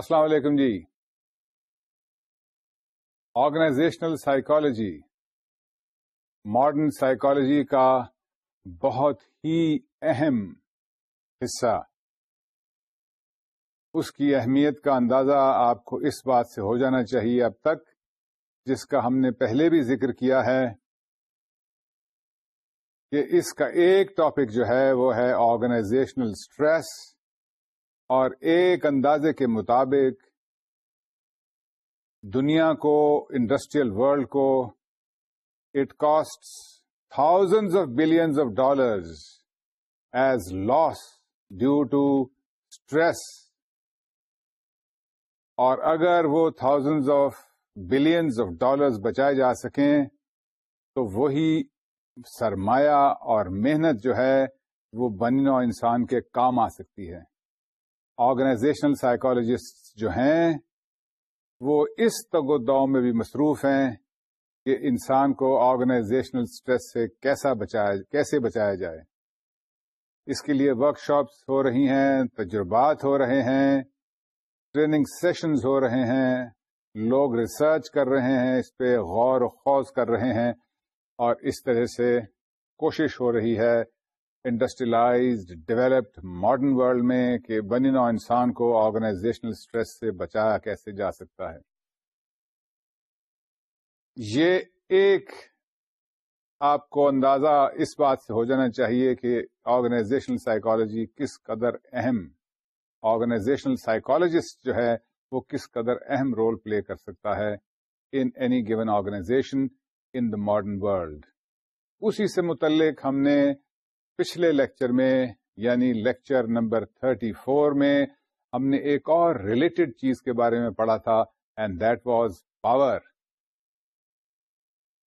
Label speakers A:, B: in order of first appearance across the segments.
A: السلام علیکم جی آرگنائزیشنل سائیکالوجی ماڈرن سائیکالوجی کا بہت ہی اہم حصہ اس کی اہمیت کا اندازہ آپ کو اس بات سے ہو جانا چاہیے اب تک جس کا ہم نے پہلے بھی ذکر کیا ہے کہ اس کا ایک ٹاپک جو ہے وہ ہے آرگنائزیشنل اسٹریس اور ایک اندازے کے مطابق دنیا کو انڈسٹریل ورلڈ کو it cost thousand of billions of dollars as loss due to stress اور اگر وہ thousands of billions of dollars بچائے جا سکیں تو وہی سرمایہ اور محنت جو ہے وہ بنی نو انسان کے کام آ سکتی ہے آرگنائزیشنل سائیکولوجسٹ جو ہیں وہ اس تگود میں بھی مصروف ہیں کہ انسان کو آرگنائزیشنل اسٹریس سے کیسا بچایا کیسے بچایا جائے اس کے لیے ورک شاپس ہو رہی ہیں تجربات ہو رہے ہیں ٹریننگ سیشنز ہو رہے ہیں لوگ ریسرچ کر رہے ہیں اس پہ غور و خوض کر رہے ہیں اور اس طرح سے کوشش ہو رہی ہے انڈسٹریلائزڈ ڈیولپڈ ماڈرن ورلڈ میں کہ بنی نو انسان کو آرگنائزیشنل اسٹریس سے بچایا کیسے جا سکتا ہے یہ ایک آپ کو اندازہ اس بات سے ہو جانا چاہیے کہ آرگنائزیشنل سائیکالوجی کس قدر اہم آرگنائزیشنل سائیکالوجسٹ جو ہے وہ کس قدر اہم رول پلے کر سکتا ہے in any given organization in the modern world اسی سے متعلق ہم نے پچھلے لیکچر میں یعنی لیکچر نمبر 34 میں ہم نے ایک اور ریلیٹڈ چیز کے بارے میں پڑھا تھا اینڈ دیٹ واز پاور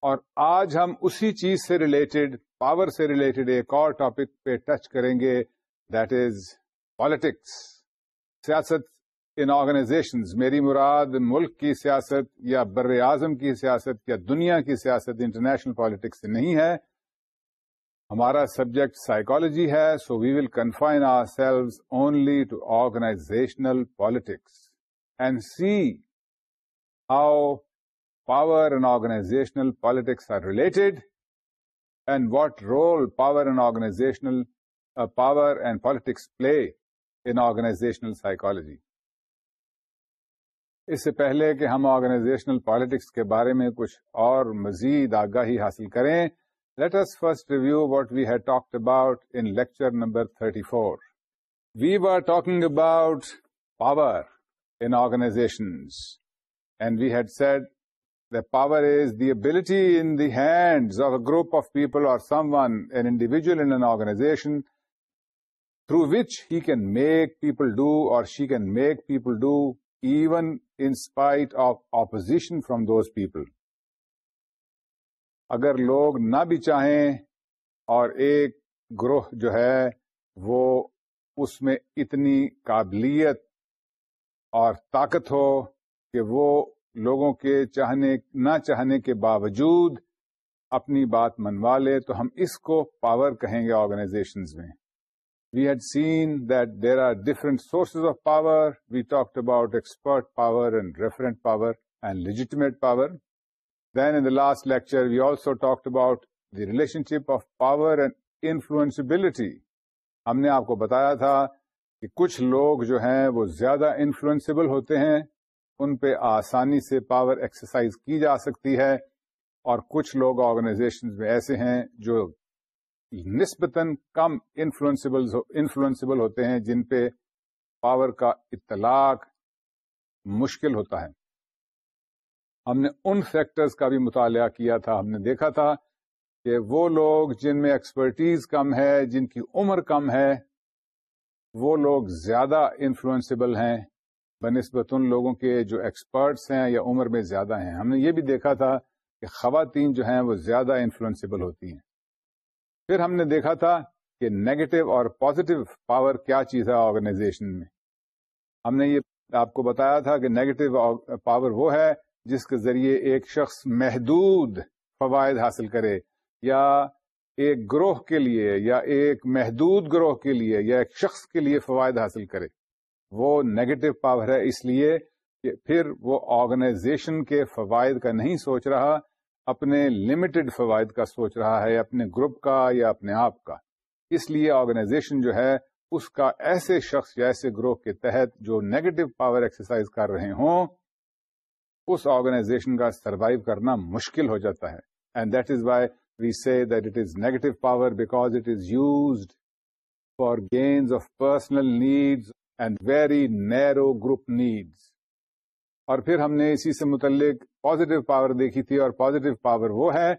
A: اور آج ہم اسی چیز سے ریلیٹڈ پاور سے ریلیٹڈ ایک اور ٹاپک پہ ٹچ کریں گے دیٹ از پالیٹکس سیاست ان آرگنائزیشن میری مراد ملک کی سیاست یا بر اعظم کی سیاست یا دنیا کی سیاست انٹرنیشنل پالیٹکس سے نہیں ہے ہمارا سبجیکٹ سائیکالوجی ہے so we will confine ourselves only to organisational politics and see how power and organisational politics are related and what role power and organisational power and politics play in organisational psychology اس سے پہلے کہ ہم organizational politics کے بارے میں کچھ اور مزید آگاہی حاصل کریں Let us first review what we had talked about in lecture number 34. We were talking about power in organizations, and we had said that power is the ability in the hands of a group of people or someone, an individual in an organization, through which he can make people do or she can make people do even in spite of opposition from those people. اگر لوگ نہ بھی چاہیں اور ایک گروہ جو ہے وہ اس میں اتنی قابلیت اور طاقت ہو کہ وہ لوگوں کے چاہنے نہ چاہنے کے باوجود اپنی بات منوا لے تو ہم اس کو پاور کہیں گے آرگنائزیشنز میں we head seen that there are different sources of power we talk about expert power and referent power and legitimate power then in the ل last lecture we also talked about the relationship of power and influenceability ہم نے آپ کو بتایا تھا کہ کچھ لوگ جو ہیں وہ زیادہ انفلوئنسبل ہوتے ہیں ان پہ آسانی سے پاور ایکسرسائز کی جا سکتی ہے اور کچھ لوگ آرگنائزیشن میں ایسے ہیں جو نسبتاً کم انفلوئنسبل انفلوئنسبل ہوتے ہیں جن پہ پاور کا اطلاق مشکل ہوتا ہے ہم نے ان فیکٹرز کا بھی مطالعہ کیا تھا ہم نے دیکھا تھا کہ وہ لوگ جن میں ایکسپرٹیز کم ہے جن کی عمر کم ہے وہ لوگ زیادہ انفلوئنسیبل ہیں بنسبت ان لوگوں کے جو ایکسپرٹس ہیں یا عمر میں زیادہ ہیں ہم نے یہ بھی دیکھا تھا کہ خواتین جو ہیں وہ زیادہ انفلوئنسیبل ہوتی ہیں پھر ہم نے دیکھا تھا کہ نیگیٹو اور پازیٹو پاور کیا چیز ہے آرگنائزیشن میں ہم نے یہ آپ کو بتایا تھا کہ نیگیٹو پاور وہ ہے جس کے ذریعے ایک شخص محدود فوائد حاصل کرے یا ایک گروہ کے لیے یا ایک محدود گروہ کے لیے یا ایک شخص کے لیے فوائد حاصل کرے وہ نیگیٹو پاور ہے اس لیے کہ پھر وہ آرگنائزیشن کے فوائد کا نہیں سوچ رہا اپنے لمیٹڈ فوائد کا سوچ رہا ہے اپنے گروپ کا یا اپنے آپ کا اس لیے آرگنائزیشن جو ہے اس کا ایسے شخص یا ایسے گروہ کے تحت جو نیگیٹو پاور ایکسرسائز کر رہے ہوں اس آرگنائزیشن کا سروائو کرنا مشکل ہو جاتا ہے and that is why we see that it is negative power because it is used for gains of personal needs and very narrow group needs اور پھر ہم نے اسی سے متعلق پازیٹو پاور دیکھی تھی اور پازیٹو پاور وہ ہے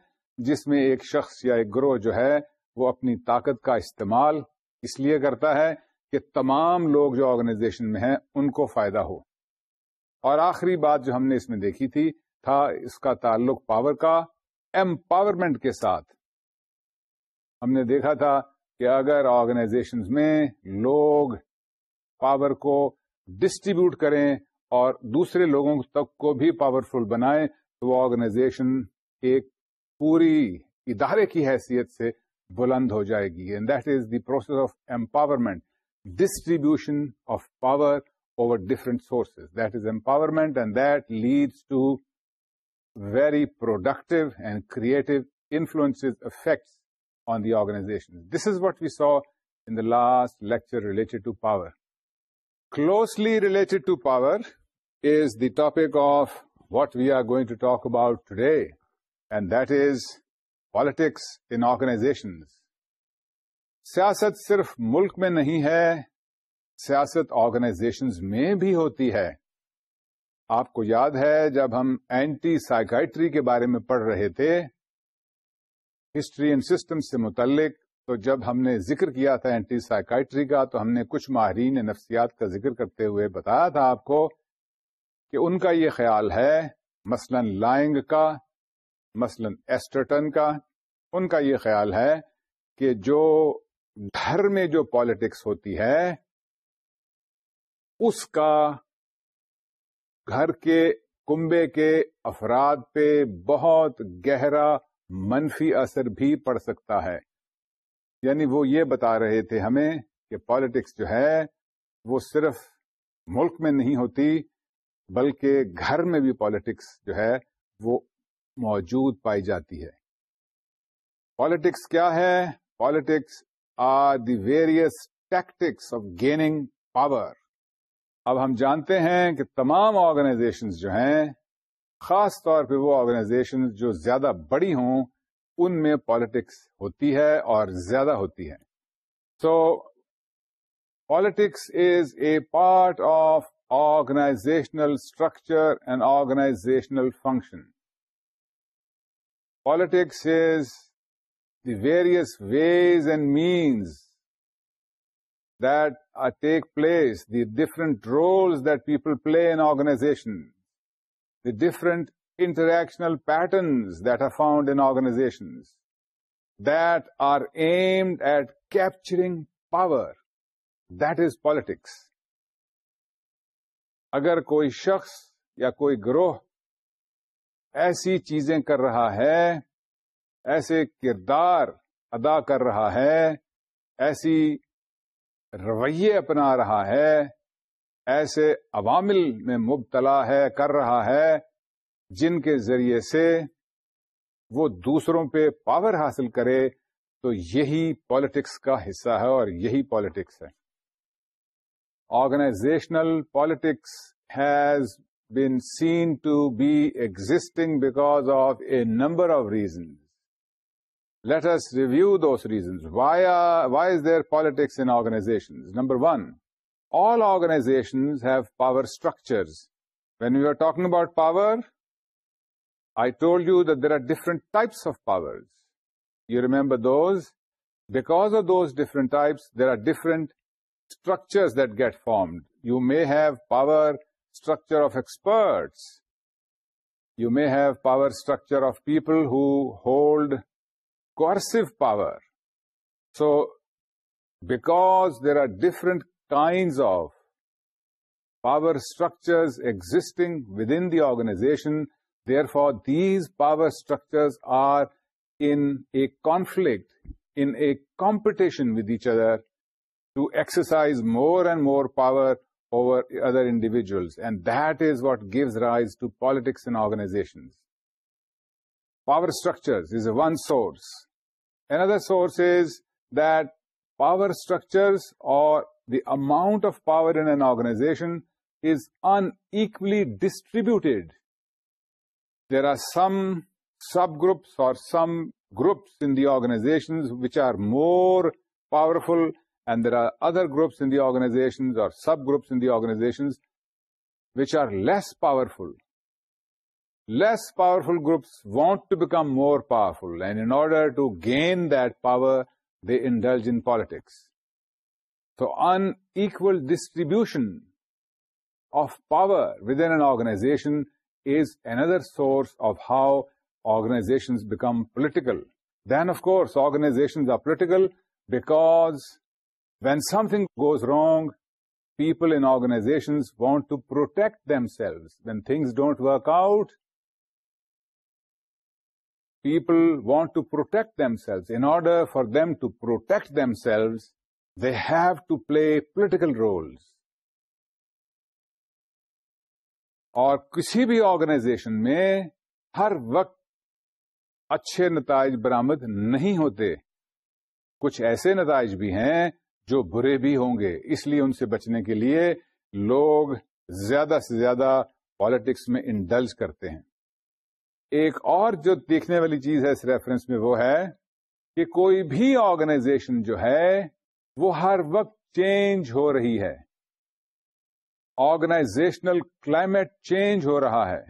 A: جس میں ایک شخص یا ایک گروہ جو ہے وہ اپنی طاقت کا استعمال اس لیے کرتا ہے کہ تمام لوگ جو آرگنائزیشن میں ہیں ان کو فائدہ ہو اور آخری بات جو ہم نے اس میں دیکھی تھی تھا اس کا تعلق پاور کا ایمپاورمنٹ کے ساتھ ہم نے دیکھا تھا کہ اگر آرگنائزیشن میں لوگ پاور کو ڈسٹریبیوٹ کریں اور دوسرے لوگوں تک کو بھی پاورفل بنائیں تو وہ آرگنائزیشن ایک پوری ادارے کی حیثیت سے بلند ہو جائے گی and that is the process of empowerment distribution of power over different sources that is empowerment and that leads to very productive and creative influence effect on the organization this is what we saw in the last lecture related to power closely related to power is the topic of what we are going to talk about today and that is politics in organization سیاست صرف ملک میں نہیں ہے سیاست organization میں بھی ہوتی ہے آپ کو یاد ہے جب ہم اینٹی سائکائٹری کے بارے میں پڑھ رہے تھے ہسٹری اینڈ سسٹم سے متعلق تو جب ہم نے ذکر کیا تھا اینٹی سائکائٹری کا تو ہم نے کچھ ماہرین نفسیات کا ذکر کرتے ہوئے بتایا تھا آپ کو کہ ان کا یہ خیال ہے مثلا لائنگ کا مثلا ایسٹرٹن کا ان کا یہ خیال ہے کہ جو گھر میں جو پالیٹکس ہوتی ہے اس کا گھر کے کنبے کے افراد پہ بہت گہرا منفی اثر بھی پڑ سکتا ہے یعنی وہ یہ بتا رہے تھے ہمیں کہ پالیٹکس جو ہے وہ صرف ملک میں نہیں ہوتی بلکہ گھر میں بھی پالیٹکس جو ہے وہ موجود پائی جاتی ہے پالیٹکس کیا ہے politics are the various tactics of gaining power اب ہم جانتے ہیں کہ تمام آرگنائزیشنز جو ہیں خاص طور پہ وہ آرگنائزیشن جو زیادہ بڑی ہوں ان میں پالیٹکس ہوتی ہے اور زیادہ ہوتی ہے so politics is a part of organisational structure and organisational function politics is the various ways and means that uh, take place, the different roles that people play in organization, the different interactional patterns that are found in organizations, that are aimed at capturing power, that is politics. اگر کوئی شخص یا کوئی گروہ ایسی چیزیں کر رہا ہے ایسے کردار ادا کر رہا ہے ایسی رویے اپنا رہا ہے ایسے عوامل میں مبتلا ہے کر رہا ہے جن کے ذریعے سے وہ دوسروں پہ پاور حاصل کرے تو یہی پالیٹکس کا حصہ ہے اور یہی پالیٹکس ہے organisational politics has been seen to be existing because of a number of reasons Let us review those reasons. Uh, why is there politics in organizations? Number one, all organizations have power structures. When we were talking about power, I told you that there are different types of powers. You remember those? Because of those different types, there are different structures that get formed. You may have power structure of experts. You may have power structure of people who hold coercive power. So, because there are different kinds of power structures existing within the organization, therefore, these power structures are in a conflict, in a competition with each other to exercise more and more power over other individuals. And that is what gives rise to politics in organizations power structures is one source. Another source is that power structures or the amount of power in an organization is unequally distributed. There are some subgroups or some groups in the organizations which are more powerful, and there are other groups in the organizations or subgroups in the organizations which are less powerful. Less powerful groups want to become more powerful, and in order to gain that power, they indulge in politics. So unequal distribution of power within an organization is another source of how organizations become political. Then, of course, organizations are political because when something goes wrong, people in organizations want to protect themselves. When things don't work out, people want to protect themselves in order for them to protect themselves they have to play political role اور کسی بھی organization میں ہر وقت اچھے نتائج برآمد نہیں ہوتے کچھ ایسے نتائج بھی ہیں جو برے بھی ہوں گے اس لیے ان سے بچنے کے لیے لوگ زیادہ سے زیادہ پالیٹکس میں انڈلز کرتے ہیں ایک اور جو دیکھنے والی چیز ہے اس ریفرنس میں وہ ہے کہ کوئی بھی آرگنائزیشن جو ہے وہ ہر وقت چینج ہو رہی ہے آرگنائزیشنل کلائمیٹ چینج ہو رہا ہے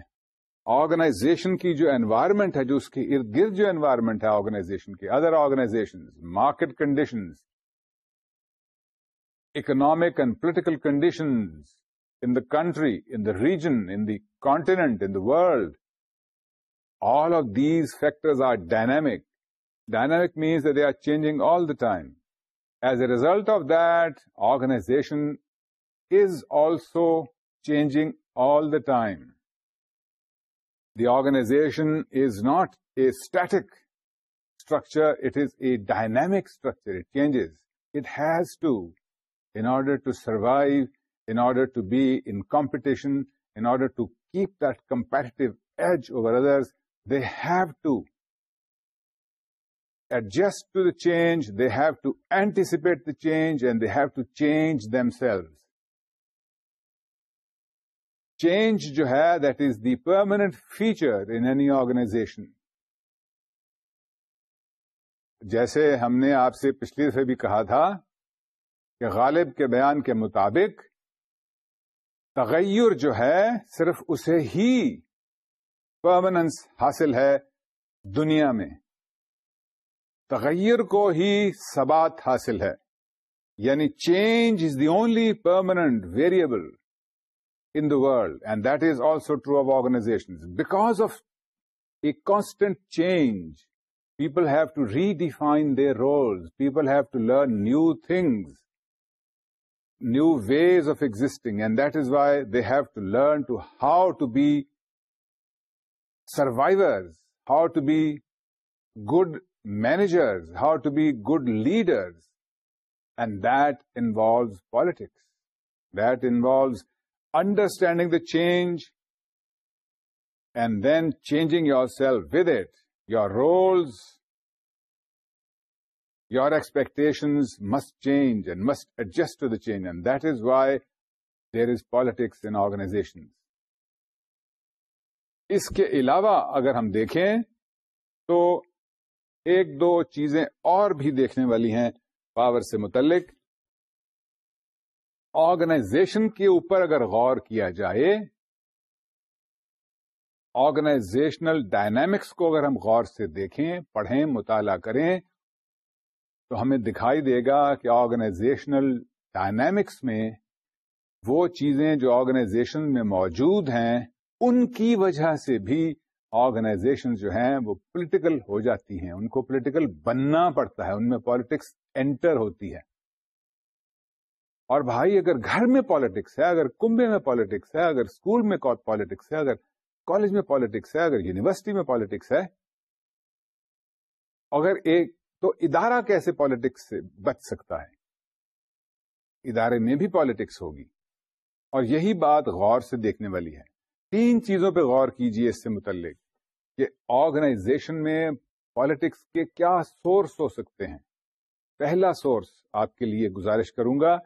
A: آرگنائزیشن کی جو انوائرمنٹ ہے جو اس کے ارد گرد جو انوائرمنٹ ہے آرگنائزیشن کی other organization market conditions economic and political conditions in the country in the region in the continent content in the world All of these factors are dynamic. Dynamic means that they are changing all the time. As a result of that, organization is also changing all the time. The organization is not a static structure, it is a dynamic structure. It changes. It has to, in order to survive, in order to be in competition, in order to keep that competitive edge over others, they've to adjust the change they have to anticipate the change and they have to change themselves change جو ہے that is the permanent feature any organization جیسے ہم نے آپ سے پچھلے سے بھی کہا تھا کہ غالب کے بیان کے مطابق تغیر جو ہے صرف اسے ہی پرماننس حاصل ہے دنیا میں تغیر کو ہی ثبات حاصل ہے یعنی change is the only permanent variable in the world and that is also true of organization because of a constant change people have to redefine their role people have to learn new things new ways of existing and that is why they have to learn to how to be survivors, how to be good managers, how to be good leaders. And that involves politics. That involves understanding the change and then changing yourself with it. Your roles, your expectations must change and must adjust to the change. And that is why there is politics in organizations. اس کے علاوہ اگر ہم دیکھیں تو ایک دو چیزیں اور بھی دیکھنے والی ہیں پاور سے متعلق آرگنائزیشن کے اوپر اگر غور کیا جائے آرگنائزیشنل ڈائنامکس کو اگر ہم غور سے دیکھیں پڑھیں مطالعہ کریں تو ہمیں دکھائی دے گا کہ آرگنائزیشنل ڈائنامکس میں وہ چیزیں جو آرگنائزیشن میں موجود ہیں ان کی وجہ سے بھی آرگنائزیشن جو ہیں وہ پولیٹیکل ہو جاتی ہیں ان کو پولیٹیکل بننا پڑتا ہے ان میں پالیٹکس انٹر ہوتی ہے اور بھائی اگر گھر میں پالیٹکس ہے اگر کنبے میں پالیٹکس ہے اگر اسکول میں پالیٹکس ہے اگر کالج میں پالیٹکس ہے اگر یونیورسٹی میں پالیٹکس ہے اگر ایک تو ادارہ کیسے پالیٹکس سے بچ سکتا ہے ادارے میں بھی پالیٹکس ہوگی اور یہی بات غور سے دیکھنے والی ہے تین چیزوں پہ غور کیجیے اس سے متعلق کہ آرگنائزیشن میں پالیٹکس کے کیا سورس ہو سکتے ہیں پہلا سورس آپ کے لیے گزارش کروں گا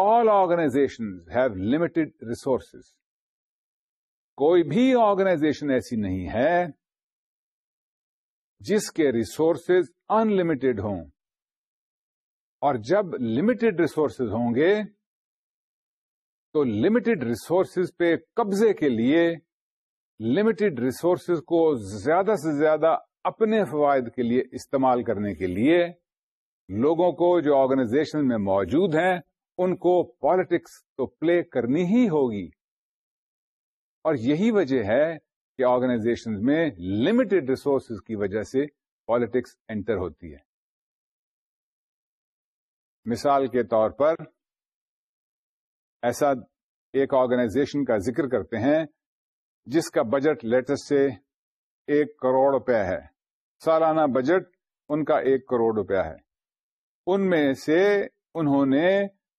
A: all organization have limited resources کوئی بھی آرگنائزیشن ایسی نہیں ہے جس کے ریسورسز ان لمیٹڈ ہوں اور جب لمیٹڈ ریسورسز ہوں گے تو لمیٹڈ ریسورسز پہ قبضے کے لیے لمیٹڈ ریسورسز کو زیادہ سے زیادہ اپنے فوائد کے لیے استعمال کرنے کے لیے لوگوں کو جو آرگنائزیشن میں موجود ہیں ان کو پالیٹکس تو پلے کرنی ہی ہوگی اور یہی وجہ ہے کہ آرگنائزیشن میں لمیٹڈ ریسورسز کی وجہ سے پالیٹکس انٹر ہوتی ہے مثال کے طور پر ایسا ایک آرگنائزیشن کا ذکر کرتے ہیں جس کا بجٹ لیٹسٹ سے ایک کروڑ روپیہ ہے سالانہ بجٹ ان کا ایک کروڑ روپیہ ہے ان میں سے انہوں نے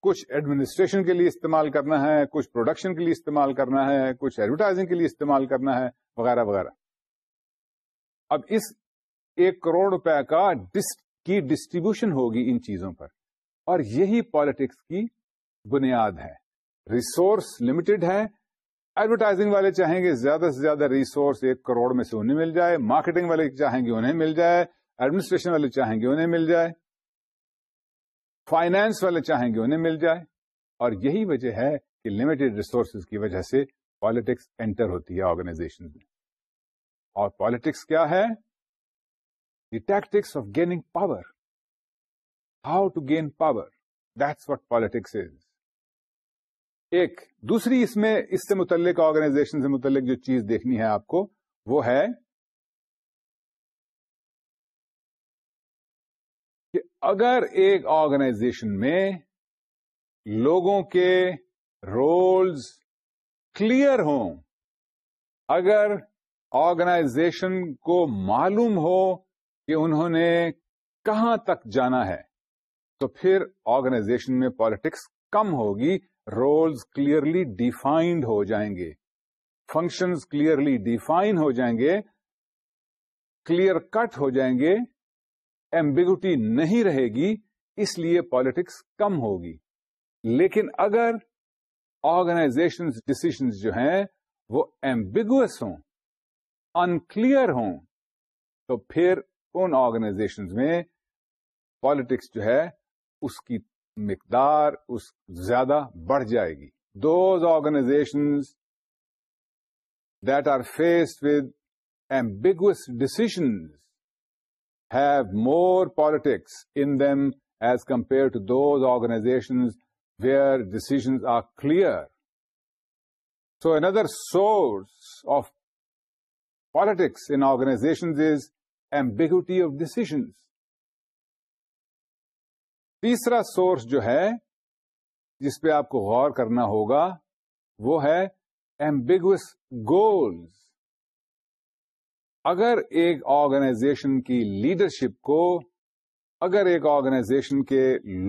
A: کچھ ایڈمنسٹریشن کے لیے استعمال کرنا ہے کچھ پروڈکشن کے لیے استعمال کرنا ہے کچھ ایڈورٹائزنگ کے لیے استعمال کرنا ہے وغیرہ وغیرہ اب اس ایک کروڑ روپے کا کی ڈسٹریبیوشن ہوگی ان چیزوں پر اور یہی پالیٹکس کی بنیاد ہے ریسورس لمیٹڈ ہے ایڈورٹائزنگ والے چاہیں گے زیادہ سے زیادہ ریسورس ایک کروڑ میں سے انہیں مل جائے مارکیٹنگ والے چاہیں گے انہیں مل جائے ایڈمنسٹریشن والے چاہیں گے انہیں مل جائے فائنانس والے چاہیں گے انہیں مل جائے اور یہی وجہ ہے کہ لمیٹڈ ریسورسز کی وجہ سے پالیٹکس انٹر ہوتی ہے آرگنائزیشن میں اور پالیٹکس کیا ہے the tactics of gaining power how to gain power that's what politics is ایک دوسری اس میں اس سے متعلق آرگنائزیشن سے متعلق جو چیز دیکھنی ہے آپ کو وہ ہے کہ اگر ایک آرگنائزیشن میں لوگوں کے رولز کلیئر ہوں اگر آرگنائزیشن کو معلوم ہو کہ انہوں نے کہاں تک جانا ہے تو پھر آرگنائزیشن میں پالیٹکس کم ہوگی رولس کلیئرلی ڈیفائنڈ ہو جائیں گے فنکشنز کلیئرلی ڈیفائن ہو جائیں گے کلیئر کٹ ہو جائیں گے ایمبیگوٹی نہیں رہے گی اس لیے پالیٹکس کم ہوگی لیکن اگر آرگنائزیشن ڈسیزنس جو ہیں وہ ایمبیگوس ہوں انکلیئر ہوں تو پھر ان آرگنائزیشن میں پالیٹکس جو ہے اس کی مقدار اس زیادہ بڑھ جائے گی those organisations that are faced with ambiguous biggest have more politics in them as compare to those organisations where decisions are clear so another source of politics in organisations is ambiguity of decisions تیسرا source جو ہے جس پہ آپ کو غور کرنا ہوگا وہ ہے ایمبیگوس گولز اگر ایک آرگنائزیشن کی لیڈرشپ کو اگر ایک آرگنائزیشن کے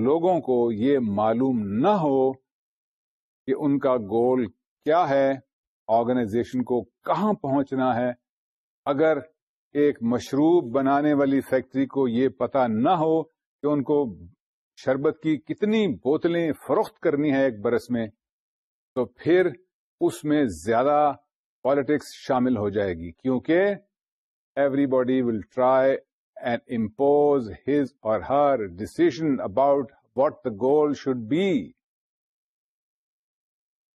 A: لوگوں کو یہ معلوم نہ ہو کہ ان کا گول کیا ہے آرگنائزیشن کو کہاں پہنچنا ہے اگر ایک مشروب بنانے والی فیکٹری کو یہ پتا نہ ہو کہ ان کو شربت کی کتنی بوتلیں فروخت کرنی ہے ایک برس میں تو پھر اس میں زیادہ پالیٹکس شامل ہو جائے گی کیونکہ everybody will try and impose his or her decision about what the goal should be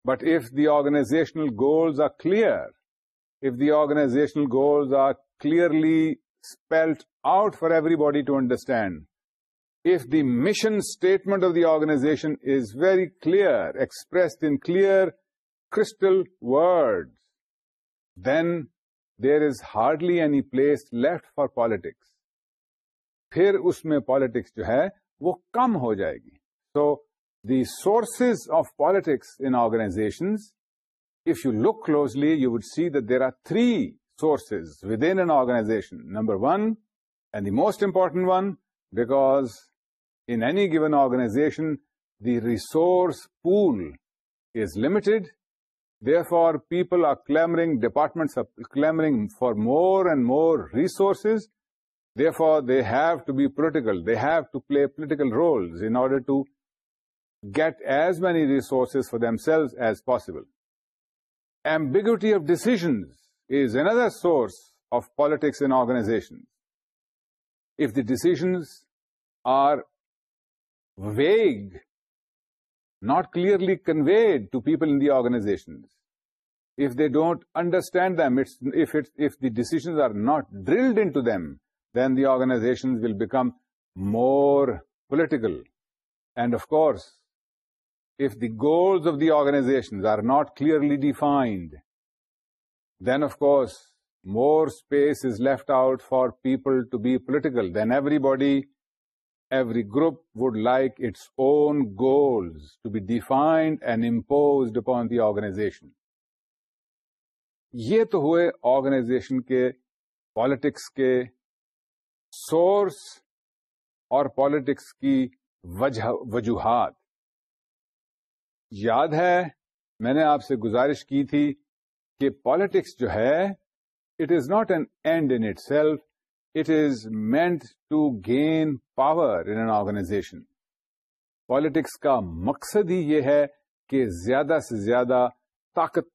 A: but if the organisational goals are clear if the organisational goals are clearly spelled out for everybody to understand if the mission statement of the organization is very clear express in clear crystal word then there is hardly any place left for politics پھر اس میں politics جو ہے وہ کم ہو جائے گی so the sources of politics in organizations if you look closely you would see there are three sources with organization number one and the most important one because in any given organization, the resource pool is limited. Therefore, people are clamoring, departments are clamoring for more and more resources. Therefore, they have to be political. They have to play political roles in order to get as many resources for themselves as possible. Ambiguity of decisions is another source of politics in organizations. If the decisions are vague, not clearly conveyed to people in the organizations. If they don't understand them, if the decisions are not drilled into them, then the organizations will become more political. And of course, if the goals of the organizations are not clearly defined, then of course, more space is left out for people to be political. Then everybody every group would like its own goals to be defined and imposed upon the organization. یہ تو ہوئے organization کے politics کے source اور politics کی وجوہات یاد ہے میں نے آپ سے گزارش کی تھی کہ پالیٹکس جو ہے it is not an end in itself it is meant to gain power N an organization politics کا مقصد ہی یہ ہے کہ زیادہ سے زیادہ طاقت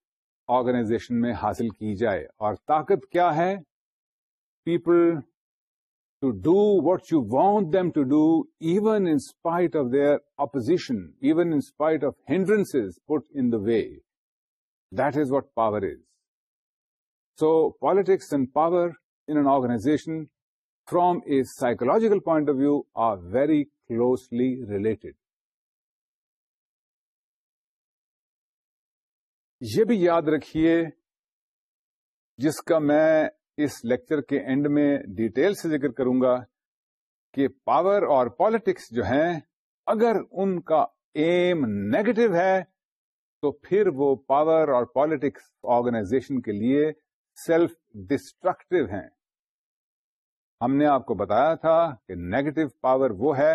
A: آرگنائزیشن میں حاصل کی جائے اور طاقت کیا ہے people to do what you want them to do even in spite of their opposition even in spite of hindrance put in the way that is what power is so politics and power organization from a psychological point of view are very closely related یہ بھی یاد رکھیے جس کا میں اس lecture کے end میں ڈیٹیل سے ذکر کروں گا کہ پاور اور پالیٹکس جو ہیں اگر ان کا ایم نیگیٹو ہے تو پھر وہ پاور اور پالیٹکس آرگنائزیشن کے لیے سیلف ڈسٹرکٹیو ہیں ہم نے آپ کو بتایا تھا کہ نیگیٹو پاور وہ ہے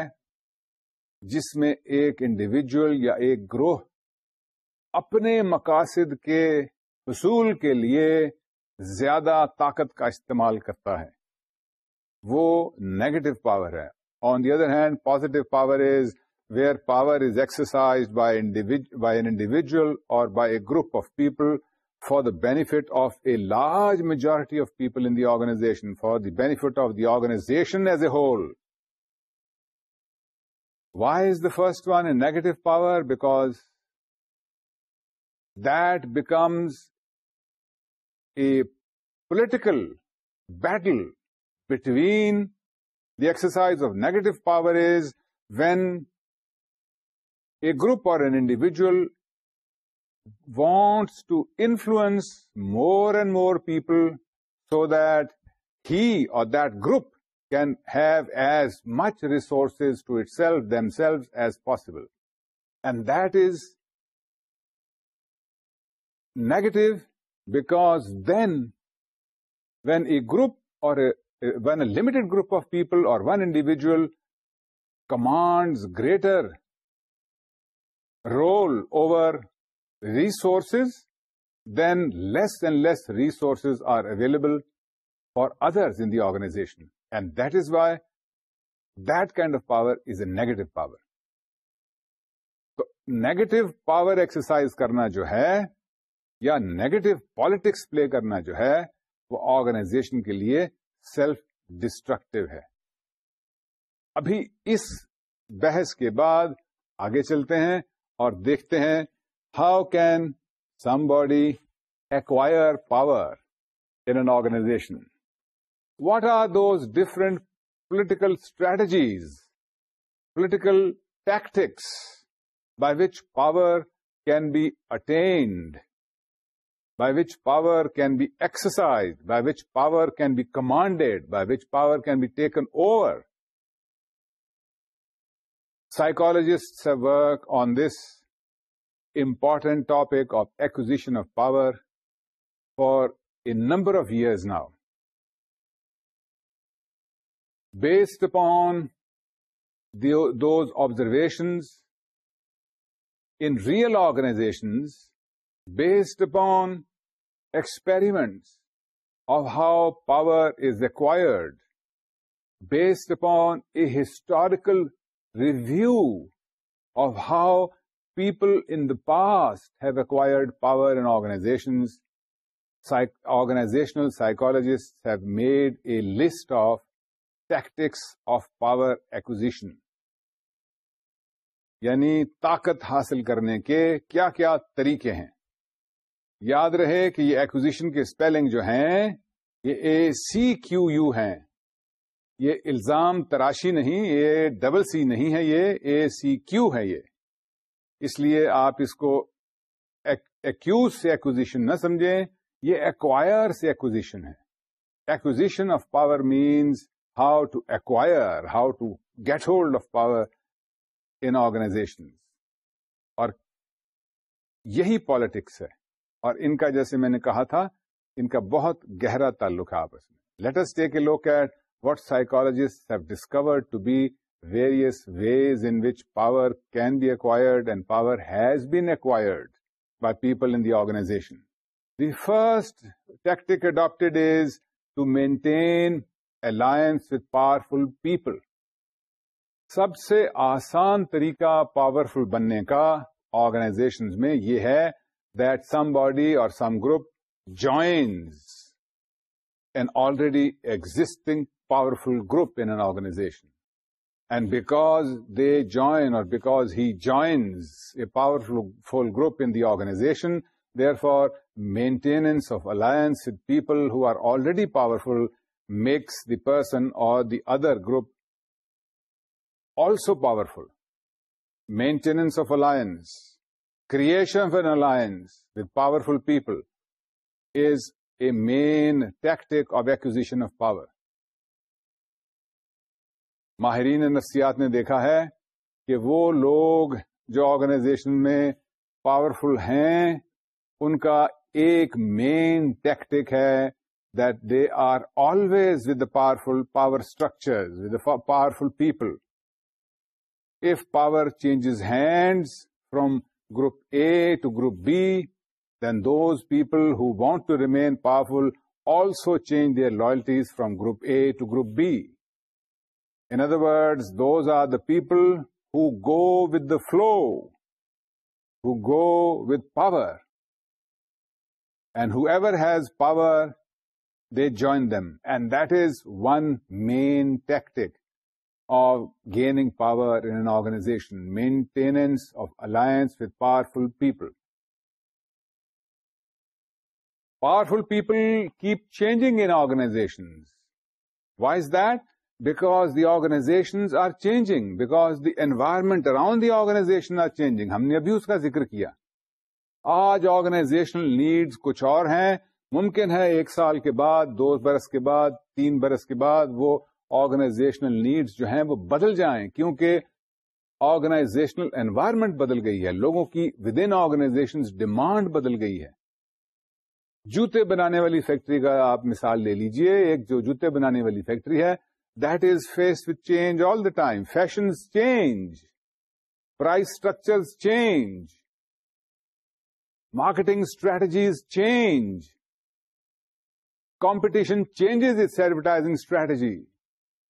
A: جس میں ایک انڈیویجل یا ایک گروہ اپنے مقاصد کے حصول کے لیے زیادہ طاقت کا استعمال کرتا ہے وہ نیگیٹو پاور ہے on the other hand positive power is where power is exercise by by an individual or by a group of people for the benefit of a large majority of people in the organization, for the benefit of the organization as a whole. Why is the first one a negative power? Because that becomes a political battle between the exercise of negative power is when a group or an individual wants to influence more and more people so that he or that group can have as much resources to itself, themselves, as possible. And that is negative, because then when a group or when a limited group of people or one individual commands greater role over resources then less and less resources are available for other the organization and that is why دائنڈ of power is a negative power تو negative power exercise کرنا جو ہے یا negative politics play کرنا جو ہے وہ organization کے لیے سیلف ڈسٹرکٹیو ہے ابھی اس بحث کے بعد آگے چلتے ہیں اور دیکھتے ہیں How can somebody acquire power in an organization? What are those different political strategies, political tactics by which power can be attained, by which power can be exercised, by which power can be commanded, by which power can be taken over? Psychologists have worked on this important topic of acquisition of power for a number of years now, based upon those observations in real organizations, based upon experiments of how power is acquired, based upon a historical review of how people in the past have power power and psych organizational psychologists have made a list of tactics of power acquisition یعنی طاقت حاصل کرنے کے کیا کیا طریقے ہیں یاد رہے کہ یہ ایکوزیشن کے اسپیلنگ جو ہیں یہ اے سی کیو یو ہیں یہ الزام تراشی نہیں یہ ڈبل سی نہیں ہے یہ اے سی کیو ہے یہ اس لیے آپ اس کو ایکوز سے ایکوزیشن نہ سمجھیں یہ ایکوائر سے ایکوزیشن ہے acquisition of power means how to acquire how to get hold of power in organization اور یہی پالیٹکس ہے اور ان کا جیسے میں نے کہا تھا ان کا بہت گہرا تعلق ہے آپس میں let's take a look at psychologists have discovered to be various ways in which power can be acquired and power has been acquired by people in the organization. The first tactic adopted is to maintain alliance with powerful people. سب سے آسان طریقہ powerful بننے کا organization میں یہ ہے that somebody or some group joins an already existing powerful group in an organization And because they join, or because he joins a powerful group in the organization, therefore maintenance of alliance with people who are already powerful makes the person or the other group also powerful. Maintenance of alliance, creation of an alliance with powerful people is a main tactic of acquisition of power. ماہرین نفسیات نے دیکھا ہے کہ وہ لوگ جو organization میں پاورفل ہیں ان کا ایک مین ٹیکٹک ہے that they are always with powerful power structure with powerful people if power changes hands from group A to group B then those people who want to remain powerful also change their loyalties from group A to group B In other words, those are the people who go with the flow, who go with power. And whoever has power, they join them. And that is one main tactic of gaining power in an organization, maintenance of alliance with powerful people. Powerful people keep changing in organizations. Why is that? Because the organizations are changing because the environment around the organization are changing ہم نے ابھی اس کا ذکر کیا آج organisational needs کچھ اور ہیں ممکن ہے ایک سال کے بعد دو برس کے بعد تین برس کے بعد وہ آرگنائزیشنل نیڈس جو ہیں وہ بدل جائیں کیونکہ آرگنائزیشنل انوائرمنٹ بدل گئی ہے لوگوں کی ود ان آرگنائزیشن ڈیمانڈ بدل گئی ہے جوتے بنانے والی فیکٹری کا آپ مثال لے لیجئے ایک جو جوتے بنانے والی فیکٹری ہے that is faced with change all the time. Fashions change. Price structures change. Marketing strategies change. Competition changes its advertising strategy.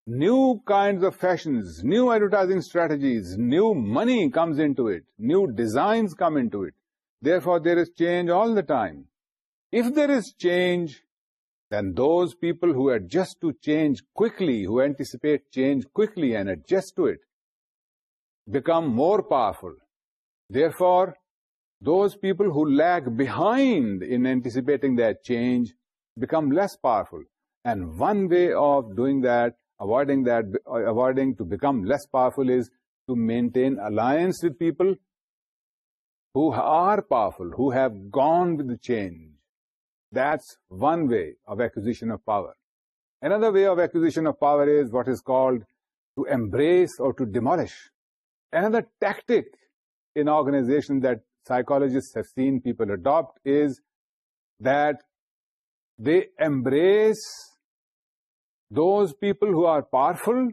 A: New kinds of fashions, new advertising strategies, new money comes into it, new designs come into it. Therefore, there is change all the time. If there is change, and those people who adjust to change quickly, who anticipate change quickly and adjust to it, become more powerful. Therefore, those people who lag behind in anticipating that change become less powerful. And one way of doing that, avoiding to become less powerful, is to maintain alliance with people who are powerful, who have gone with the change. That's one way of acquisition of power. Another way of acquisition of power is what is called to embrace or to demolish. Another tactic in organizations that psychologists have seen people adopt is that they embrace those people who are powerful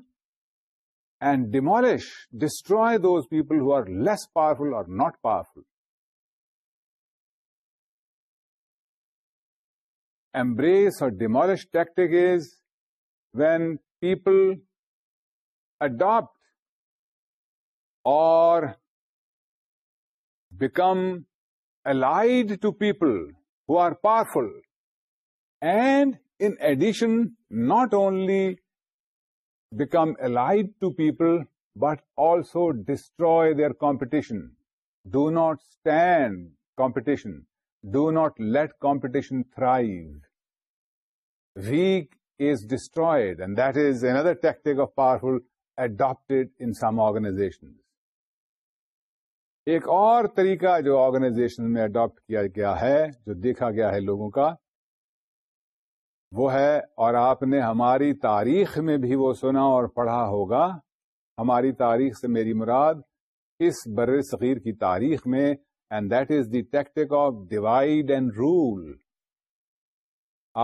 A: and demolish, destroy those people who are less powerful or not powerful. embrace or demolish tactic is when people adopt or become allied to people who are powerful, and in addition, not only become allied to people, but also destroy their competition. Do not stand competition. Do not let competition thrive weak is destroyed and that is another technique of powerful adapted in some organization ایک اور طریقہ جو organization میں adapt کیا گیا ہے جو دیکھا گیا ہے لوگوں کا وہ ہے اور آپ نے ہماری تاریخ میں بھی وہ سنا اور پڑھا ہوگا ہماری تاریخ سے میری مراد اس بر صغیر کی تاریخ میں and that is the tactic of divide and rule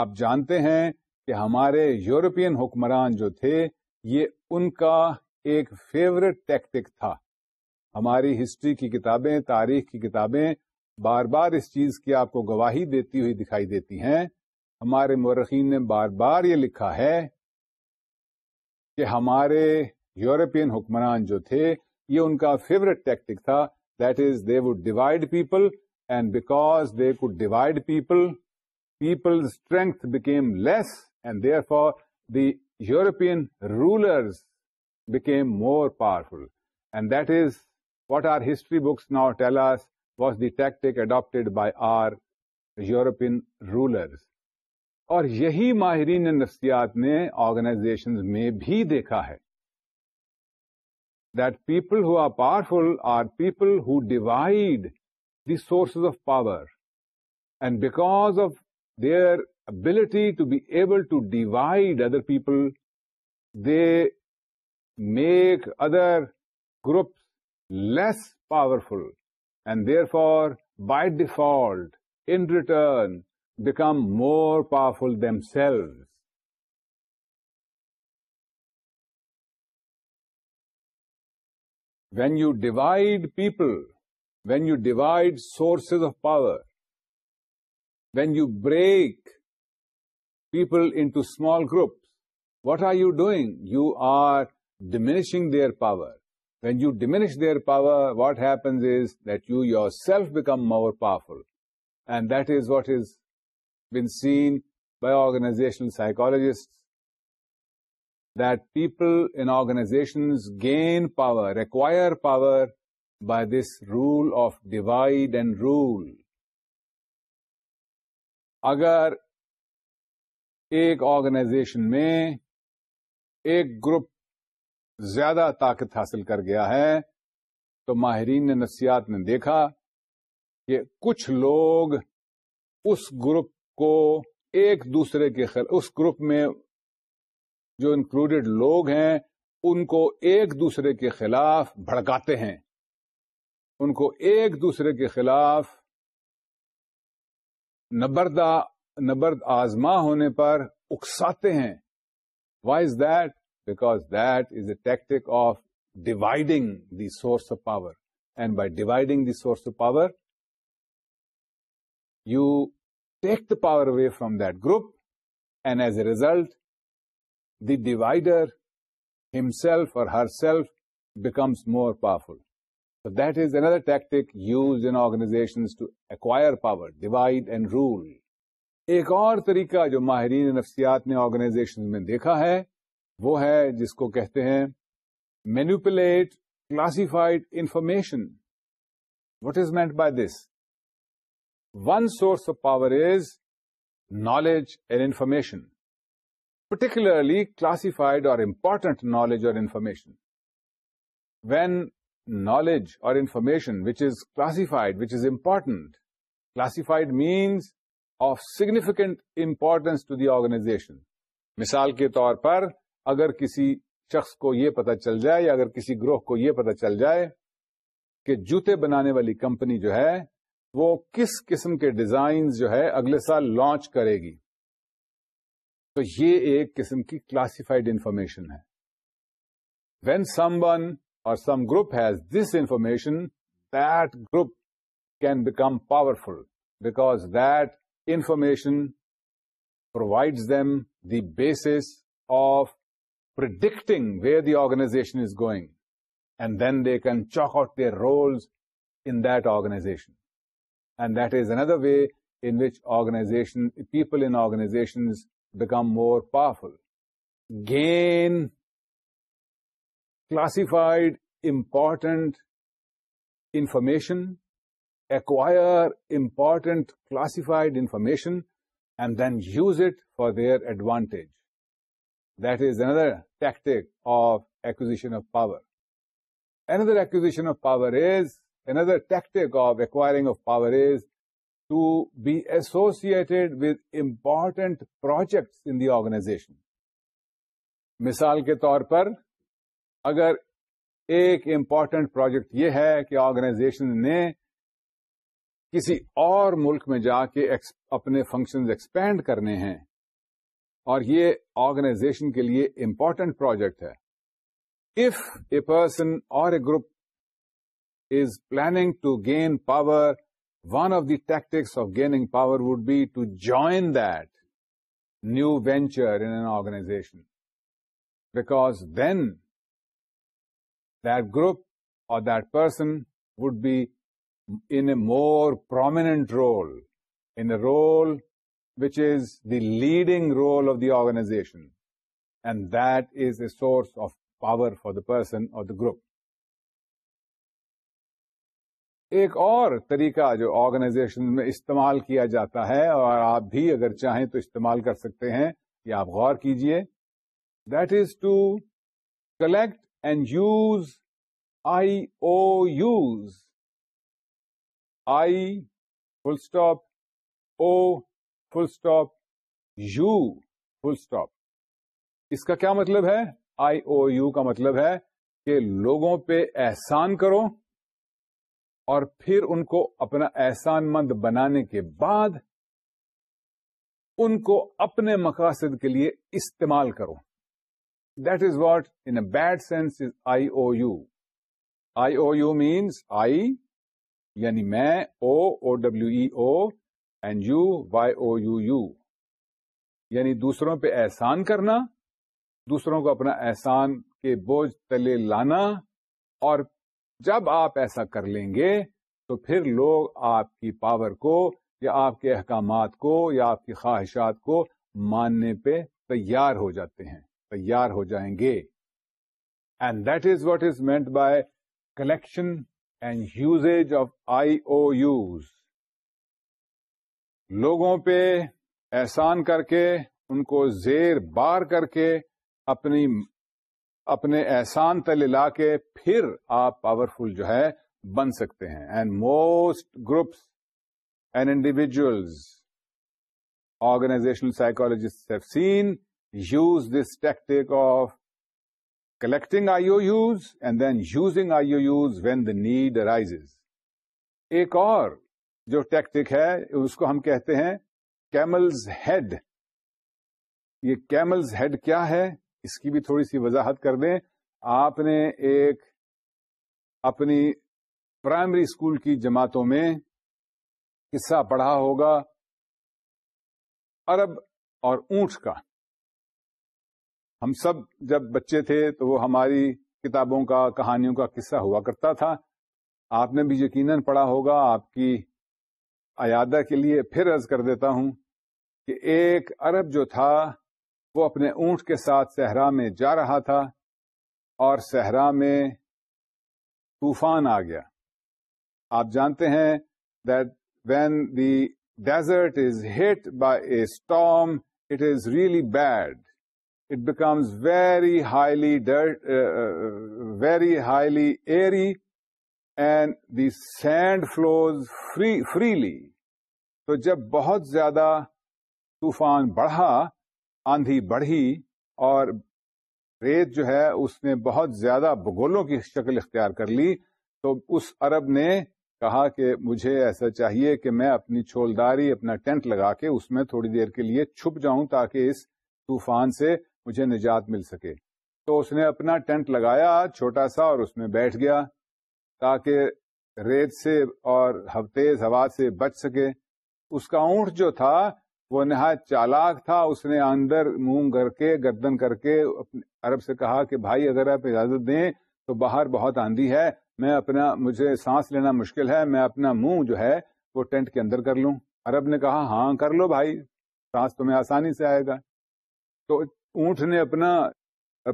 A: آپ جانتے ہیں کہ ہمارے یورپین حکمران جو تھے یہ ان کا ایک فیوریٹ ٹیکٹک تھا ہماری ہسٹری کی کتابیں تاریخ کی کتابیں بار بار اس چیز کی آپ کو گواہی دیتی ہوئی دکھائی دیتی ہیں ہمارے مورخین نے بار بار یہ لکھا ہے کہ ہمارے یورپین حکمران جو تھے یہ ان کا فیوریٹ ٹیکٹک تھا that is they would divide people and because they would divide people peoples strength became less and therefore the European rulers became more powerful and that is what our history books نا tell us what the tactic adopted by our European rulers اور یہی ماہرین نفسیات نے organization میں بھی دیکھا ہے that people who are powerful are people who divide the sources of power. And because of their ability to be able to divide other people, they make other groups less powerful, and therefore, by default, in return, become more powerful themselves. When you divide people, when you divide sources of power, when you break people into small groups, what are you doing? You are diminishing their power. When you diminish their power, what happens is that you yourself become more powerful. And that is what has been seen by organizational psychologists that people in organization gain power acquire power by this rule of divide and rule اگر ایک organization میں ایک group زیادہ طاقت حاصل کر گیا ہے تو ماہرین نے نفسیات نے دیکھا کہ کچھ لوگ اس گروپ کو ایک دوسرے کے خل... اس گروپ میں جو انکلوڈیڈ لوگ ہیں ان کو ایک دوسرے کے خلاف بھڑکاتے ہیں ان کو ایک دوسرے کے خلاف نبرد آزما ہونے پر اکساتے ہیں why is that because that is a tactic of dividing the source of power and by dividing the source of power you take the power away from that group and as a result the divider himself or herself becomes more powerful تو that is another technique use in organizations to acquire power divide and rule ایک اور طریقہ جو ماہرین نفسیات نے organization میں دیکھا ہے وہ ہے جس کو کہتے ہیں manipulate classified information what is meant by this one source of power is knowledge and information particularly classified or important knowledge or information. When knowledge or information which is classified, which is important, classified means of significant importance to the organization. مثال کے طور پر اگر کسی شخص کو یہ پتہ چل جائے یا اگر کسی گروہ کو یہ پتہ چل جائے کہ جوتے بنانے والی کمپنی جو ہے وہ کس قسم کے ڈیزائنز جو ہے اگلے سال لانچ کرے گی تو یہ ایک قسم کی کلاسیفائڈ انفارمیشن ہے وین سم ون اور some group has this information that group can become powerful because that information provides them the base of predicting where the organization is going and then they can chalk out their roles in that organization and that is another way in which organization, people in organizations become more powerful. Gain classified important information, acquire important classified information, and then use it for their advantage. That is another tactic of acquisition of power. Another tactic of acquiring of power is to be associated with important project in the organization مثال کے طور پر اگر ایک important project یہ ہے کہ organization نے کسی اور ملک میں جا کے اپنے فنکشنز ایکسپینڈ کرنے ہیں اور یہ آرگنائزیشن کے لیے امپارٹینٹ پروجیکٹ ہے اف اے پرسن اور a group is planning to gain power One of the tactics of gaining power would be to join that new venture in an organization, because then that group or that person would be in a more prominent role, in a role which is the leading role of the organization, and that is a source of power for the person or the group. ایک اور طریقہ جو organization میں استعمال کیا جاتا ہے اور آپ بھی اگر چاہیں تو استعمال کر سکتے ہیں یا آپ غور کیجئے that is to collect and use I O use I full stop O full stop U full stop اس کا کیا مطلب ہے آئی او یو کا مطلب ہے کہ لوگوں پہ احسان کرو اور پھر ان کو اپنا احسان مند بنانے کے بعد ان کو اپنے مقاصد کے لیے استعمال کرو that is what in bad sense is I O U I O U means I یعنی میں او O W E O and you Y O U you یعنی دوسروں پہ احسان کرنا دوسروں کو اپنا احسان کے بوجھ تلے لانا اور جب آپ ایسا کر لیں گے تو پھر لوگ آپ کی پاور کو یا آپ کے احکامات کو یا آپ کی خواہشات کو ماننے پہ تیار ہو جاتے ہیں تیار ہو جائیں گے and that is what is meant by collection and usage of I O use لوگوں پہ احسان کر کے ان کو زیر بار کر کے اپنی اپنے احسان تل لا کے پھر آپ پاورفل جو ہے بن سکتے ہیں and most groups and individuals organizational psychologist have seen use this tactic of collecting I O U's and then using I O U's when the need rise ایک اور جو ٹیکٹک ہے اس کو ہم کہتے ہیں کیملز ہیڈ یہ کیملز ہیڈ کیا ہے اس کی بھی تھوڑی سی وضاحت کر دیں آپ نے ایک اپنی پرائمری اسکول کی جماعتوں میں قصہ پڑھا ہوگا ارب اور اونٹ کا ہم سب جب بچے تھے تو وہ ہماری کتابوں کا کہانیوں کا قصہ ہوا کرتا تھا آپ نے بھی یقیناً پڑھا ہوگا آپ کی ایادہ کے لیے پھر عرض کر دیتا ہوں کہ ایک عرب جو تھا وہ اپنے اونٹ کے ساتھ صحرا میں جا رہا تھا اور صحرا میں طوفان آ گیا آپ جانتے ہیں that when the desert is hit by a storm it is really bad it becomes very highly very highly airy and the sand flows freely تو جب بہت زیادہ طوفان بڑھا آندھی بڑھی اور ریت جو ہے اس نے بہت زیادہ بگولوں کی شکل اختیار کر لی تو اس عرب نے کہا کہ مجھے ایسا چاہیے کہ میں اپنی چھولداری اپنا ٹینٹ لگا کے اس میں تھوڑی دیر کے لیے چھپ جاؤں تاکہ اس طوفان سے مجھے نجات مل سکے تو اس نے اپنا ٹینٹ لگایا چھوٹا سا اور اس میں بیٹھ گیا تاکہ ریت سے اور ہفتے ہوا سے بچ سکے اس کا اونٹ جو تھا وہ نہایت چالاک تھا اس نے اندر منہ کر کے گردن کر کے عرب سے کہا کہ بھائی اگر آپ اجازت دیں تو باہر بہت آندھی ہے میں اپنا مجھے سانس لینا مشکل ہے میں اپنا منہ جو ہے وہ ٹینٹ کے اندر کر لوں عرب نے کہا ہاں کر لو بھائی سانس تمہیں آسانی سے آئے گا تو اونٹ نے اپنا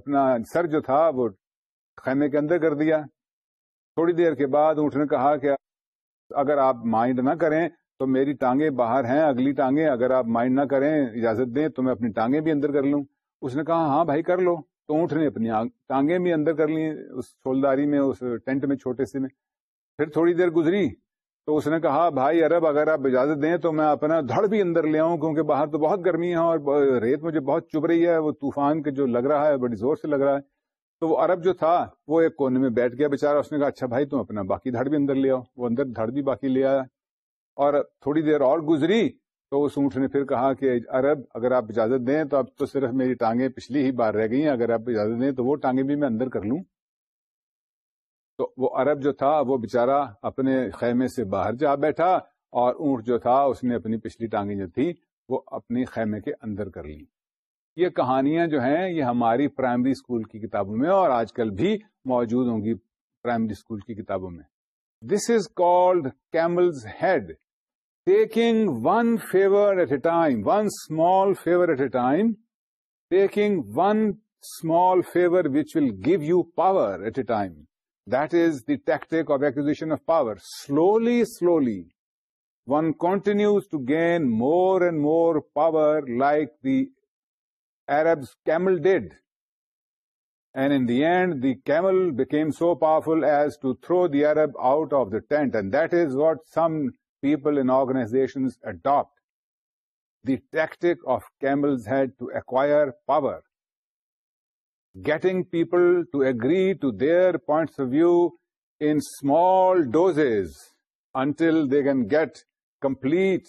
A: اپنا سر جو تھا وہ خیمے کے اندر کر دیا تھوڑی دیر کے بعد اونٹ نے کہا کہ اگر آپ مائنڈ نہ کریں تو میری ٹانگیں باہر ہیں اگلی ٹانگیں اگر آپ مائنڈ نہ کریں اجازت دیں تو میں اپنی ٹانگیں بھی اندر کر لوں اس نے کہا ہاں بھائی کر لو تو اونٹ نے اپنی ٹانگیں بھی اندر کر لیں اس چھولداری میں اس ٹینٹ میں چھوٹے سے میں پھر تھوڑی دیر گزری تو اس نے کہا بھائی ارب اگر آپ اجازت دیں تو میں اپنا دھڑ بھی اندر لے آؤں کیونکہ باہر تو بہت گرمی ہے اور ریت مجھے بہت چب رہی ہے وہ طوفان کے جو لگ رہا ہے بڑی زور سے لگ رہا ہے تو وہ عرب جو تھا وہ ایک کونے میں بیٹھ گیا بےچارا اس نے کہا اچھا بھائی تم اپنا باقی دھڑ بھی اندر لے آؤ وہ اندر دھڑ بھی باقی لے آیا اور تھوڑی دیر اور گزری تو اس اونٹ نے پھر کہا کہ ارب اگر آپ اجازت دیں تو اب تو صرف میری ٹانگیں پچھلی ہی بار رہ گئی ہیں اگر آپ اجازت دیں تو وہ ٹانگیں بھی میں اندر کر لوں تو وہ عرب جو تھا وہ بےچارا اپنے خیمے سے باہر جا بیٹھا اور اونٹ جو تھا اس نے اپنی پچھلی ٹانگیں جو تھی وہ اپنے خیمے کے اندر کر لی یہ کہانیاں جو ہیں یہ ہماری پرائمری اسکول کی کتابوں میں اور آج کل بھی موجود ہوں گی پرائمری اسکول کی کتابوں میں This is called camel's head. Taking one favor at a time, one small favor at a time, taking one small favor which will give you power at a time. That is the tactic of acquisition of power. Slowly, slowly, one continues to gain more and more power like the Arabs' camel did. And in the end, the camel became so powerful as to throw the Arab out of the tent. And that is what some people in organizations adopt. The tactic of camel's head to acquire power. Getting people to agree to their points of view in small doses until they can get complete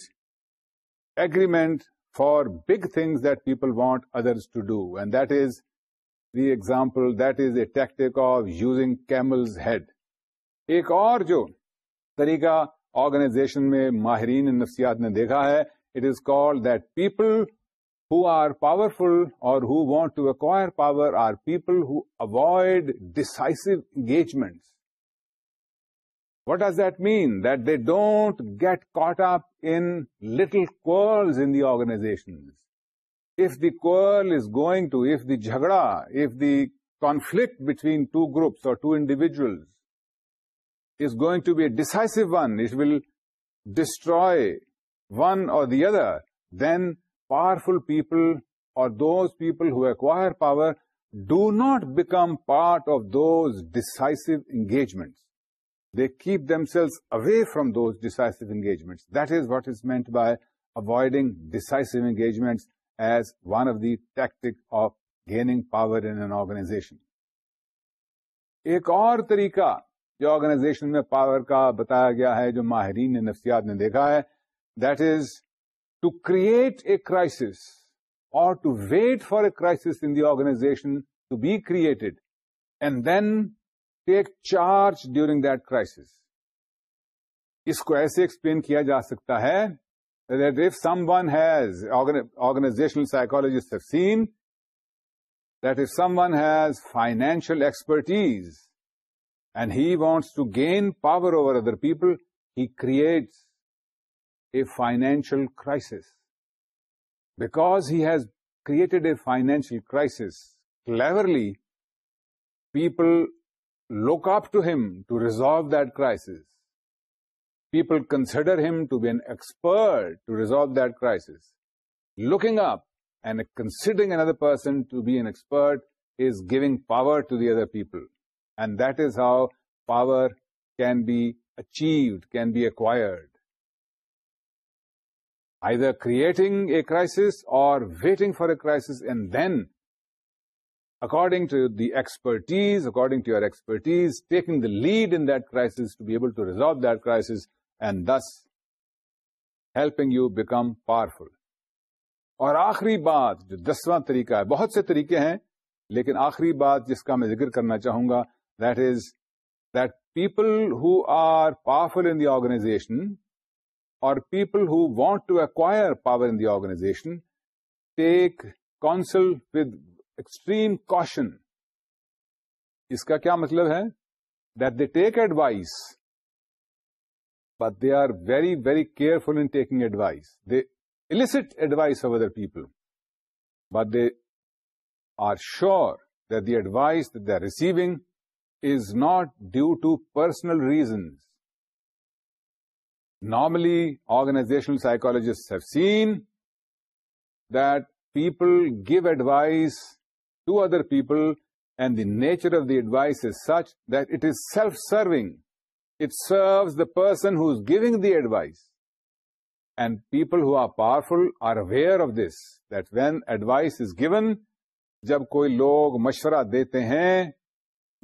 A: agreement for big things that people want others to do. And that is the example that is a tactic of using camels head ایک اور جو طریقہ organization میں ماہرین نفسیات نے دیکھا ہے it is call that people who are powerful اور who want to acquire power are people who avoid decisive engagement What does that mean? That they don't get caught up in little quarrels in the organizations. If the quarrel is going to, if the jhagda, if the conflict between two groups or two individuals is going to be a decisive one, it will destroy one or the other, then powerful people or those people who acquire power do not become part of those decisive engagements. They keep themselves away from those decisive engagements. That is what is meant by avoiding decisive engagements. As one of the tactic of gaining power N an organization ایک اور طریقہ جو organization میں power کا بتایا گیا ہے جو ماہرین نے نفسیات نے دیکھا ہے that is to create a crisis اور to wait for a crisis in the organization to be created and then take charge during that crisis اس کو ایسے ایکسپلین کیا جا سکتا ہے that if someone has, organizational psychologists have seen, that if someone has financial expertise and he wants to gain power over other people, he creates a financial crisis. Because he has created a financial crisis cleverly, people look up to him to resolve that crisis. People consider him to be an expert to resolve that crisis. Looking up and considering another person to be an expert is giving power to the other people. And that is how power can be achieved, can be acquired. Either creating a crisis or waiting for a crisis, and then, according to your expertise, taking the lead in that crisis to be able to resolve that crisis and this helping you become powerful اور آخری بات جو دسواں طریقہ ہے بہت سے طریقے ہیں لیکن آخری بات جس کا میں ذکر کرنا چاہوں گا that is that people who are powerful in the organization اور people who want to acquire power in the organization take counsel with extreme caution اس کا کیا مطلب ہے that take advice But they are very, very careful in taking advice. They elicit advice of other people, but they are sure that the advice that they are receiving is not due to personal reasons. Normally, organizational psychologists have seen that people give advice to other people, and the nature of the advice is such that it is self-serving. Person is giving the advice and people who are powerful are are aware of this when advice is given جب کوئی لوگ مشورہ دیتے ہیں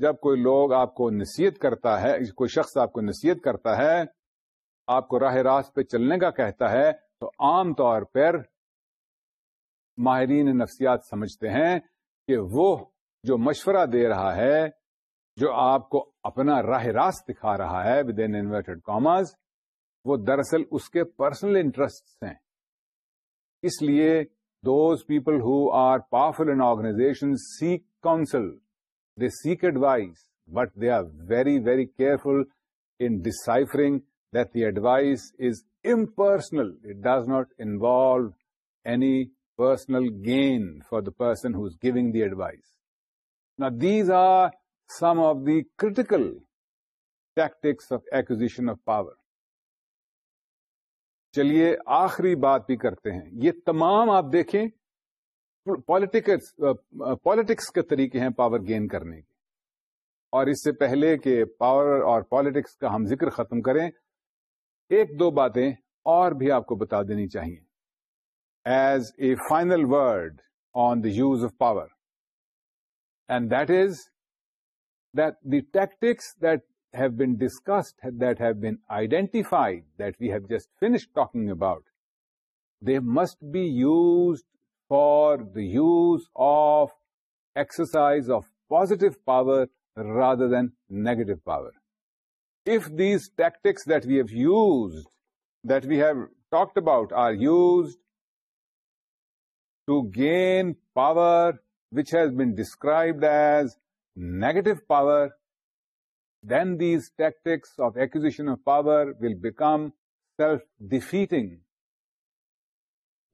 A: جب کوئی لوگ آپ کو نصیحت کرتا ہے کوئی شخص آپ کو نصیحت کرتا ہے آپ کو راہ راست پہ چلنے کا کہتا ہے تو عام طور پر ماہرین نفسیات سمجھتے ہیں کہ وہ جو مشورہ دے رہا ہے جو آپ کو اپنا راہ راست دکھا رہا ہے ود ان انورٹرڈ کامرز وہ دراصل اس کے پرسنل انٹرسٹ ہیں اس لیے those people who are powerful in organization seek counsel they seek advice but they are very very careful in deciphering that the advice is impersonal it does not involve any personal gain for the person who is giving the advice نا these are some of the critical tactics of acquisition of power. چلیے آخری بات بھی کرتے ہیں یہ تمام آپ دیکھیں پالیٹکس پالیٹکس کے طریقے ہیں پاور گین کرنے کے اور اس سے پہلے کہ پاور اور پالیٹکس کا ہم ذکر ختم کریں ایک دو باتیں اور بھی آپ کو بتا دینی چاہیے as a final word on the use of power and that is that the tactics that have been discussed, that have been identified, that we have just finished talking about, they must be used for the use of exercise of positive power rather than negative power. If these tactics that we have used, that we have talked about, are used to gain power which has been described as negative power, then these tactics of acquisition of power will become self-defeating.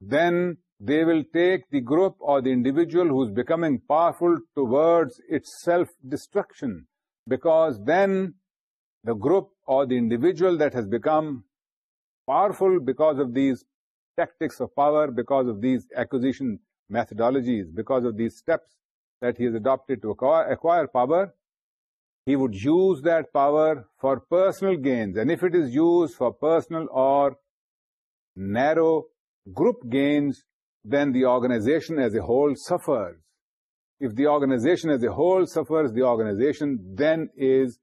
A: Then they will take the group or the individual who's becoming powerful towards its self-destruction, because then the group or the individual that has become powerful because of these tactics of power, because of these acquisition methodologies, because of these steps that he has adopted to acquire power, he would use that power for personal gains. And if it is used for personal or narrow group gains, then the organization as a whole suffers. If the organization as a whole suffers, the organization then is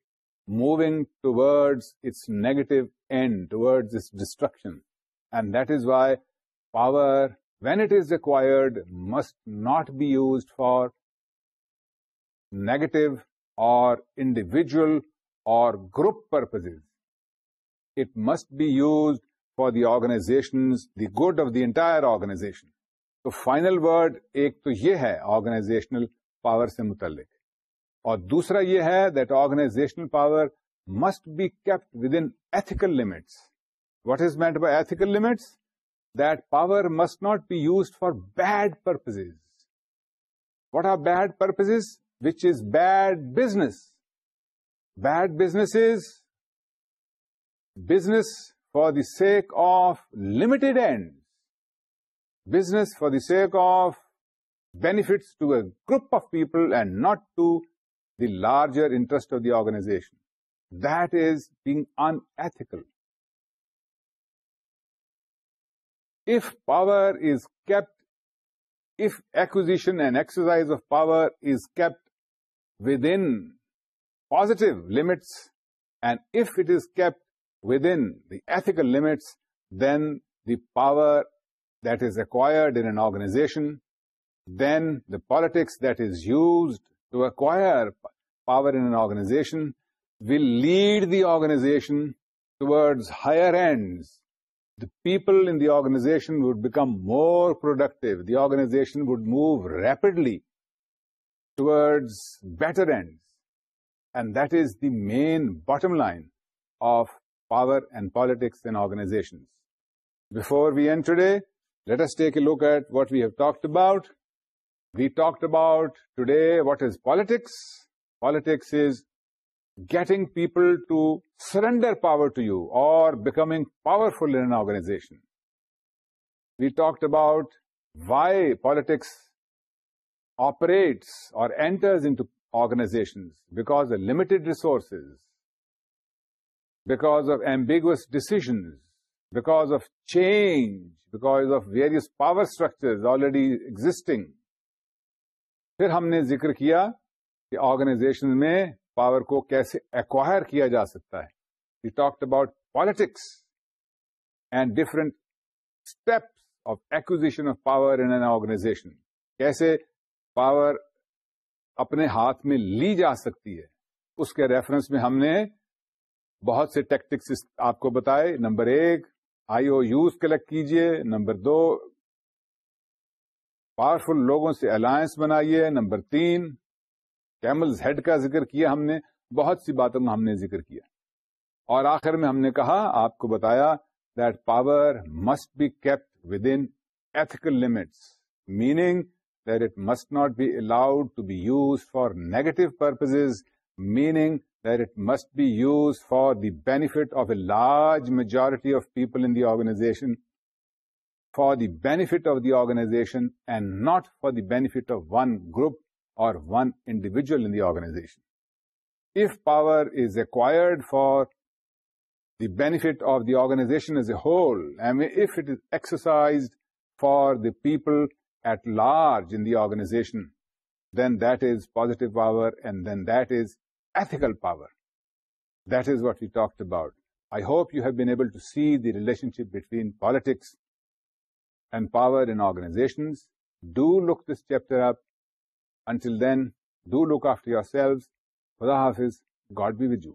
A: moving towards its negative end, towards its destruction. And that is why power, when it is acquired, must not be used for negative اور individual اور group purpose it must be use for the organization the good of the entire organization تو final word ایک تو یہ ہے organizational power سے متعلق اور دوسرا یہ ہے that organizational power must be kept within ethical limits what is meant by ethical limits that power must not be use for bad purpose what are bad purpose which is bad business. Bad business is business for the sake of limited ends, business for the sake of benefits to a group of people and not to the larger interest of the organization. That is being unethical. If power is kept, if acquisition and exercise of power is kept within positive limits, and if it is kept within the ethical limits, then the power that is acquired in an organization, then the politics that is used to acquire power in an organization will lead the organization towards higher ends. The people in the organization would become more productive. The organization would move rapidly towards better ends. And that is the main bottom line of power and politics in organizations. Before we end today, let us take a look at what we have talked about. We talked about today what is politics. Politics is getting people to surrender power to you or becoming powerful in an organization. We talked about why politics operates or enters into organizations because of limited resources, because of ambiguous decisions, because of change, because of various power structures already existing. پھر ہم نے ذکر کیا کہ organization میں power کو کیسے acquire کیا جا سکتا ہے you talked about politics and different steps of acquisition of power in an organization کیسے پاور اپنے ہاتھ میں لی جا سکتی ہے اس کے ریفرنس میں ہم نے بہت سے ٹیکٹکس آپ کو بتائے نمبر ایک آئی او یوز کلیکٹ کیجیے نمبر دو پاورفل لوگوں سے الائنس بنائیے نمبر تین کیملز ہیڈ کا ذکر کیا ہم نے بہت سی باتوں ہم نے ذکر کیا اور آخر میں ہم نے کہا آپ کو بتایا that power must be kept within ethical limits meaning that it must not be allowed to be used for negative purposes, meaning that it must be used for the benefit of a large majority of people in the organization, for the benefit of the organization, and not for the benefit of one group or one individual in the organization. If power is acquired for the benefit of the organization as a whole, and if it is exercised for the people at large in the organization, then that is positive power, and then that is ethical power. That is what we talked about. I hope you have been able to see the relationship between politics and power in organizations. Do look this chapter up. Until then, do look after yourselves. Khuda Hafiz. God be with you.